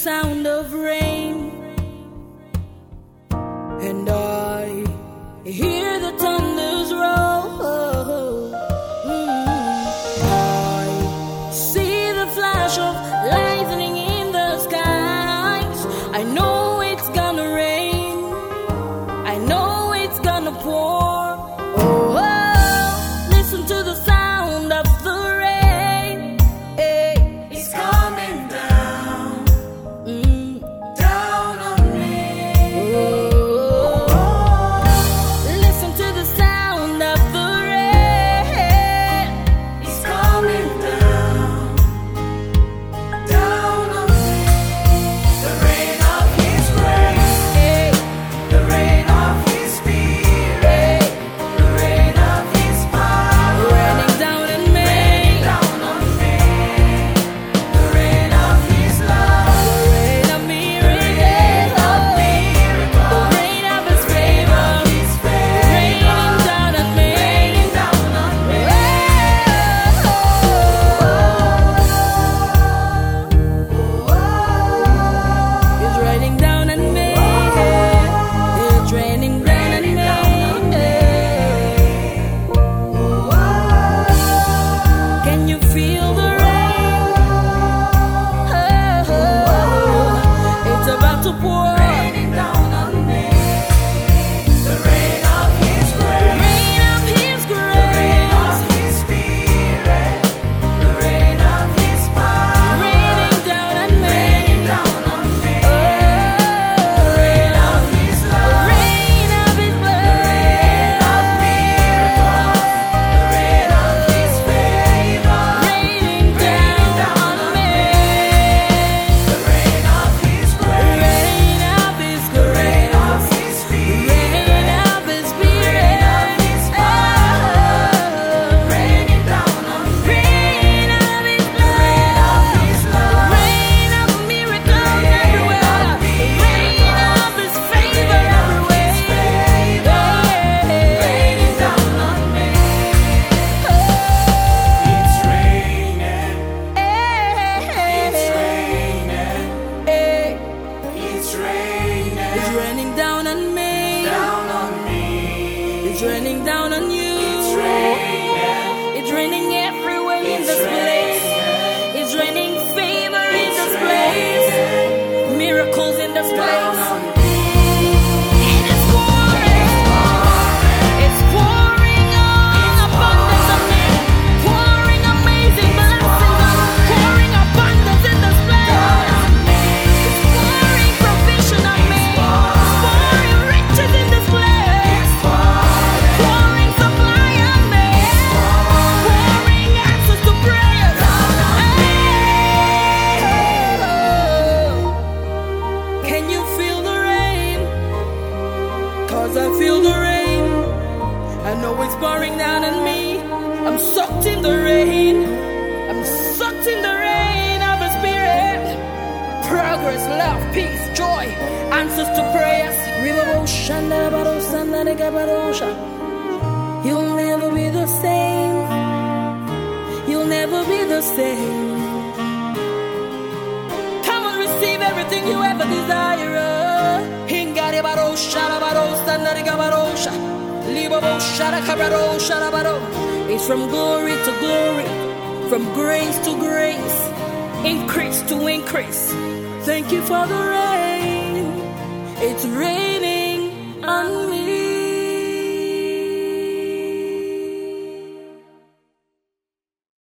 sound of rain, and I hear. It's raining down on me. Down on me. It's raining down on you. I'm soaked in the rain. I'm soaked in the rain of a Spirit. Progress, love, peace, joy, answers to prayers. You'll never be the same. You'll never be the same. Come and receive everything you ever desire. It's from glory to glory, from grace to grace, increase to increase. Thank you for the rain. It's raining on me.